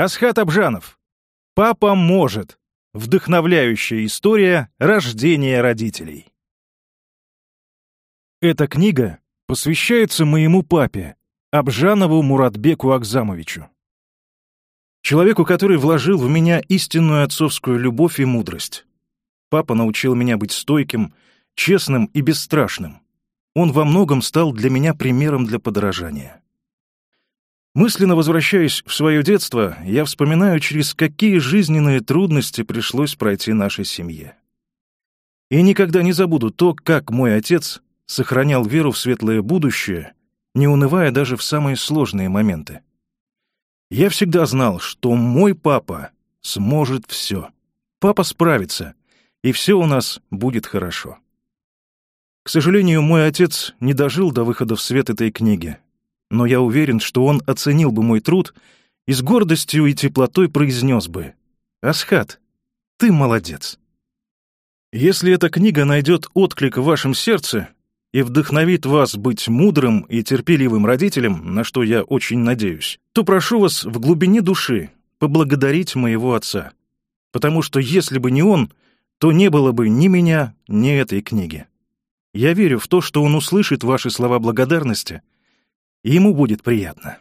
Асхат Абжанов. «Папа может». Вдохновляющая история рождения родителей. Эта книга посвящается моему папе, Абжанову Муратбеку Акзамовичу. Человеку, который вложил в меня истинную отцовскую любовь и мудрость. Папа научил меня быть стойким, честным и бесстрашным. Он во многом стал для меня примером для подражания. Мысленно возвращаясь в свое детство, я вспоминаю, через какие жизненные трудности пришлось пройти нашей семье. И никогда не забуду то, как мой отец сохранял веру в светлое будущее, не унывая даже в самые сложные моменты. Я всегда знал, что мой папа сможет все. Папа справится, и все у нас будет хорошо. К сожалению, мой отец не дожил до выхода в свет этой книги — но я уверен, что он оценил бы мой труд и с гордостью и теплотой произнес бы «Асхат, ты молодец». Если эта книга найдет отклик в вашем сердце и вдохновит вас быть мудрым и терпеливым родителем, на что я очень надеюсь, то прошу вас в глубине души поблагодарить моего отца, потому что если бы не он, то не было бы ни меня, ни этой книги. Я верю в то, что он услышит ваши слова благодарности — и ему будет приятно.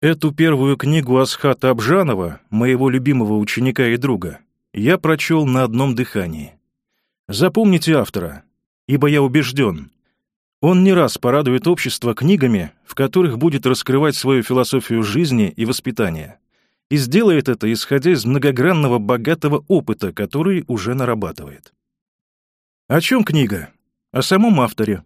Эту первую книгу Асхата Абжанова, моего любимого ученика и друга, я прочел на одном дыхании. Запомните автора, ибо я убежден, он не раз порадует общество книгами, в которых будет раскрывать свою философию жизни и воспитания. И сделает это, исходя из многогранного богатого опыта, который уже нарабатывает. О чем книга? О самом авторе,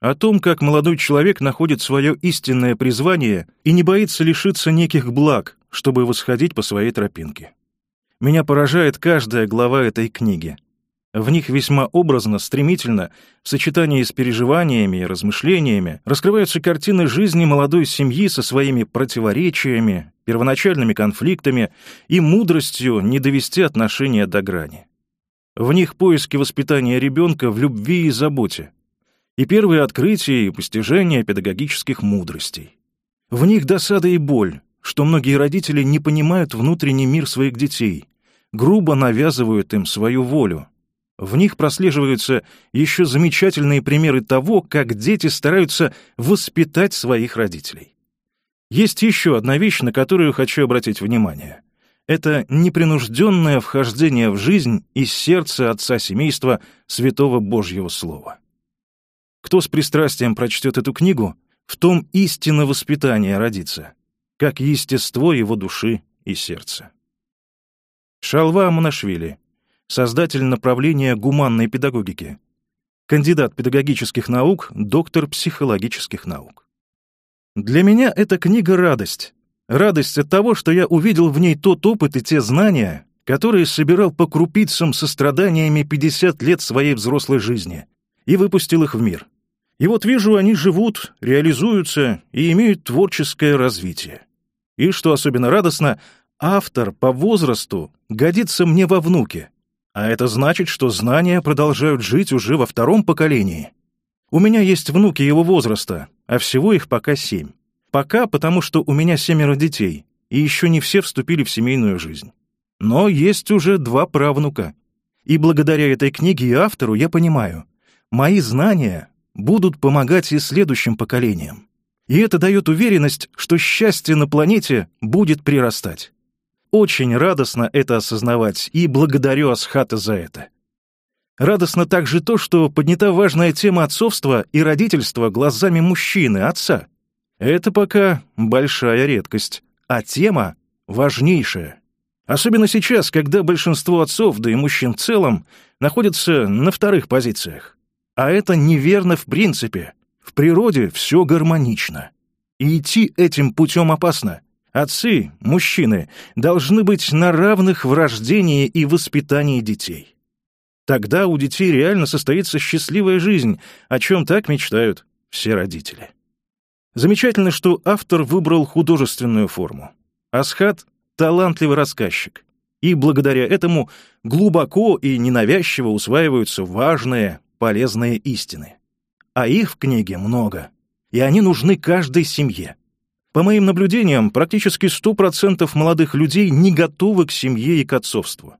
о том, как молодой человек находит свое истинное призвание и не боится лишиться неких благ, чтобы восходить по своей тропинке. Меня поражает каждая глава этой книги. В них весьма образно, стремительно, в сочетании с переживаниями и размышлениями, раскрываются картины жизни молодой семьи со своими противоречиями, первоначальными конфликтами и мудростью не довести отношения до грани. В них поиски воспитания ребенка в любви и заботе, и первые открытия и постижения педагогических мудростей. В них досада и боль, что многие родители не понимают внутренний мир своих детей, грубо навязывают им свою волю. В них прослеживаются еще замечательные примеры того, как дети стараются воспитать своих родителей. Есть еще одна вещь, на которую хочу обратить внимание. Это непринужденное вхождение в жизнь из сердца отца семейства Святого Божьего Слова. Кто с пристрастием прочтет эту книгу, в том истинно воспитание родится, как естество его души и сердца. Шалва Аманашвили, создатель направления гуманной педагогики, кандидат педагогических наук, доктор психологических наук. Для меня эта книга — радость. Радость от того, что я увидел в ней тот опыт и те знания, которые собирал по крупицам со страданиями 50 лет своей взрослой жизни и выпустил их в мир — и вот вижу, они живут, реализуются и имеют творческое развитие. И, что особенно радостно, автор по возрасту годится мне во внуке. А это значит, что знания продолжают жить уже во втором поколении. У меня есть внуки его возраста, а всего их пока семь. Пока, потому что у меня семеро детей, и еще не все вступили в семейную жизнь. Но есть уже два правнука. И благодаря этой книге и автору я понимаю, мои знания будут помогать и следующим поколениям. И это дает уверенность, что счастье на планете будет прирастать. Очень радостно это осознавать, и благодарю Асхата за это. Радостно также то, что поднята важная тема отцовства и родительства глазами мужчины, отца. Это пока большая редкость, а тема важнейшая. Особенно сейчас, когда большинство отцов, да и мужчин в целом, находятся на вторых позициях. А это неверно в принципе. В природе все гармонично. И идти этим путем опасно. Отцы, мужчины, должны быть на равных в рождении и воспитании детей. Тогда у детей реально состоится счастливая жизнь, о чем так мечтают все родители. Замечательно, что автор выбрал художественную форму. Асхат — талантливый рассказчик, и благодаря этому глубоко и ненавязчиво усваиваются важные, полезные истины. А их в книге много, и они нужны каждой семье. По моим наблюдениям, практически 100% молодых людей не готовы к семье и к отцовству.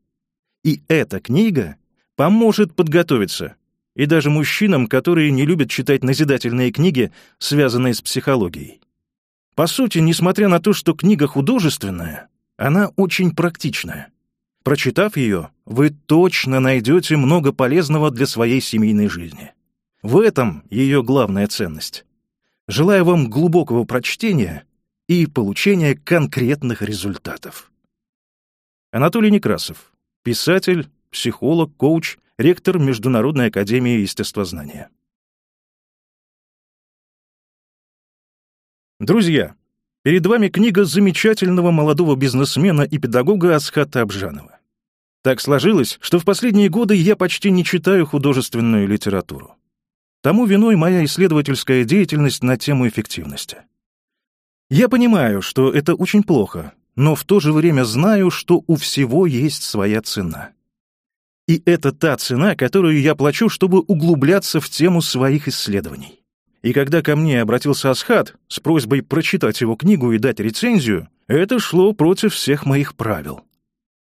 И эта книга поможет подготовиться, и даже мужчинам, которые не любят читать назидательные книги, связанные с психологией. По сути, несмотря на то, что книга художественная, она очень практичная. Прочитав ее, вы точно найдете много полезного для своей семейной жизни. В этом ее главная ценность. Желаю вам глубокого прочтения и получения конкретных результатов. Анатолий Некрасов. Писатель, психолог, коуч, ректор Международной академии естествознания. Друзья, перед вами книга замечательного молодого бизнесмена и педагога Асхата Абжанова. Так сложилось, что в последние годы я почти не читаю художественную литературу. Тому виной моя исследовательская деятельность на тему эффективности. Я понимаю, что это очень плохо, но в то же время знаю, что у всего есть своя цена. И это та цена, которую я плачу, чтобы углубляться в тему своих исследований. И когда ко мне обратился Асхат с просьбой прочитать его книгу и дать рецензию, это шло против всех моих правил.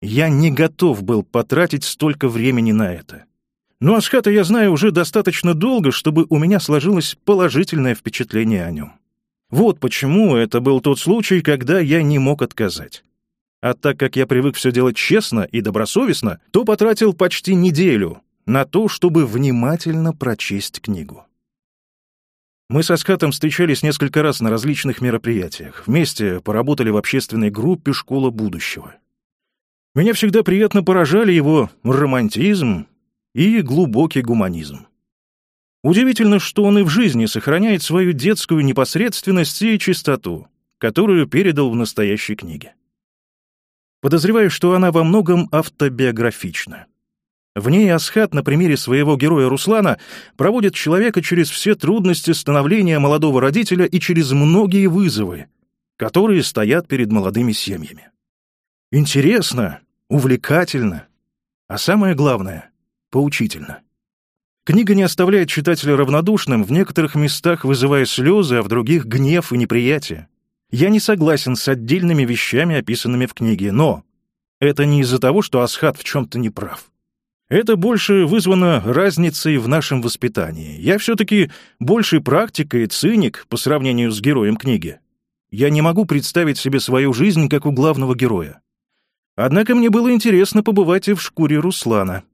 Я не готов был потратить столько времени на это. Но Асхата я знаю уже достаточно долго, чтобы у меня сложилось положительное впечатление о нем. Вот почему это был тот случай, когда я не мог отказать. А так как я привык все делать честно и добросовестно, то потратил почти неделю на то, чтобы внимательно прочесть книгу. Мы с Скатом встречались несколько раз на различных мероприятиях. Вместе поработали в общественной группе «Школа будущего». Меня всегда приятно поражали его романтизм и глубокий гуманизм. Удивительно, что он и в жизни сохраняет свою детскую непосредственность и чистоту, которую передал в настоящей книге. Подозреваю, что она во многом автобиографична. В ней Асхат на примере своего героя Руслана проводит человека через все трудности становления молодого родителя и через многие вызовы, которые стоят перед молодыми семьями. Интересно, увлекательно, а самое главное — поучительно. Книга не оставляет читателя равнодушным, в некоторых местах вызывая слезы, а в других — гнев и неприятие. Я не согласен с отдельными вещами, описанными в книге, но это не из-за того, что Асхат в чем-то не прав. Это больше вызвано разницей в нашем воспитании. Я все-таки больше практика и циник по сравнению с героем книги. Я не могу представить себе свою жизнь как у главного героя. Однако мне было интересно побывать и в шкуре Руслана.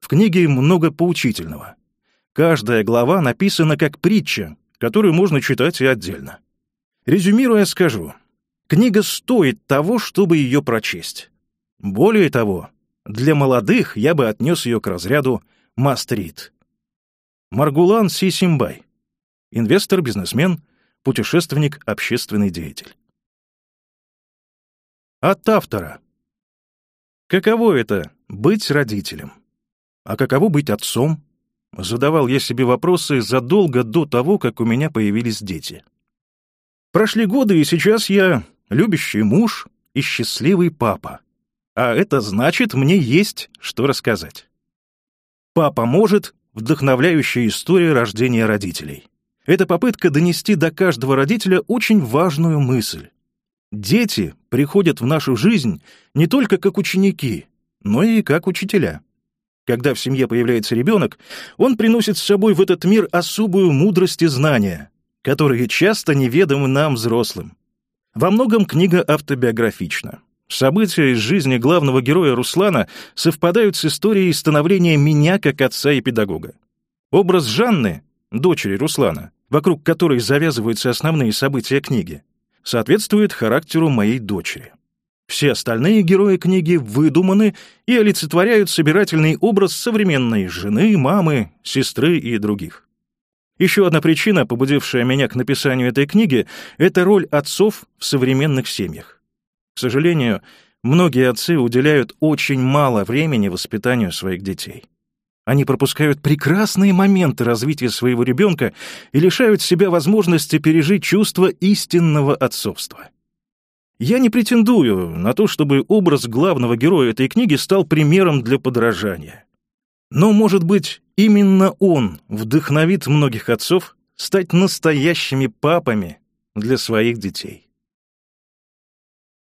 В книге много поучительного. Каждая глава написана как притча, которую можно читать и отдельно. Резюмируя, скажу. Книга стоит того, чтобы ее прочесть. Более того, для молодых я бы отнес ее к разряду «Мастрит». Маргулан Сисимбай. Инвестор, бизнесмен, путешественник, общественный деятель. От автора. Каково это — быть родителем? А каково быть отцом? Задавал я себе вопросы задолго до того, как у меня появились дети. Прошли годы, и сейчас я любящий муж и счастливый папа. А это значит, мне есть что рассказать. «Папа может» — вдохновляющая история рождения родителей. Это попытка донести до каждого родителя очень важную мысль. Дети приходят в нашу жизнь не только как ученики, но и как учителя. Когда в семье появляется ребенок, он приносит с собой в этот мир особую мудрость и знания, которые часто неведомы нам, взрослым. Во многом книга автобиографична. События из жизни главного героя Руслана совпадают с историей становления меня как отца и педагога. Образ Жанны, дочери Руслана, вокруг которой завязываются основные события книги, соответствует характеру моей дочери. Все остальные герои книги выдуманы и олицетворяют собирательный образ современной жены, мамы, сестры и других. Еще одна причина, побудившая меня к написанию этой книги, это роль отцов в современных семьях. К сожалению, многие отцы уделяют очень мало времени воспитанию своих детей. Они пропускают прекрасные моменты развития своего ребенка и лишают себя возможности пережить чувство истинного отцовства. Я не претендую на то, чтобы образ главного героя этой книги стал примером для подражания. Но, может быть, именно он вдохновит многих отцов стать настоящими папами для своих детей.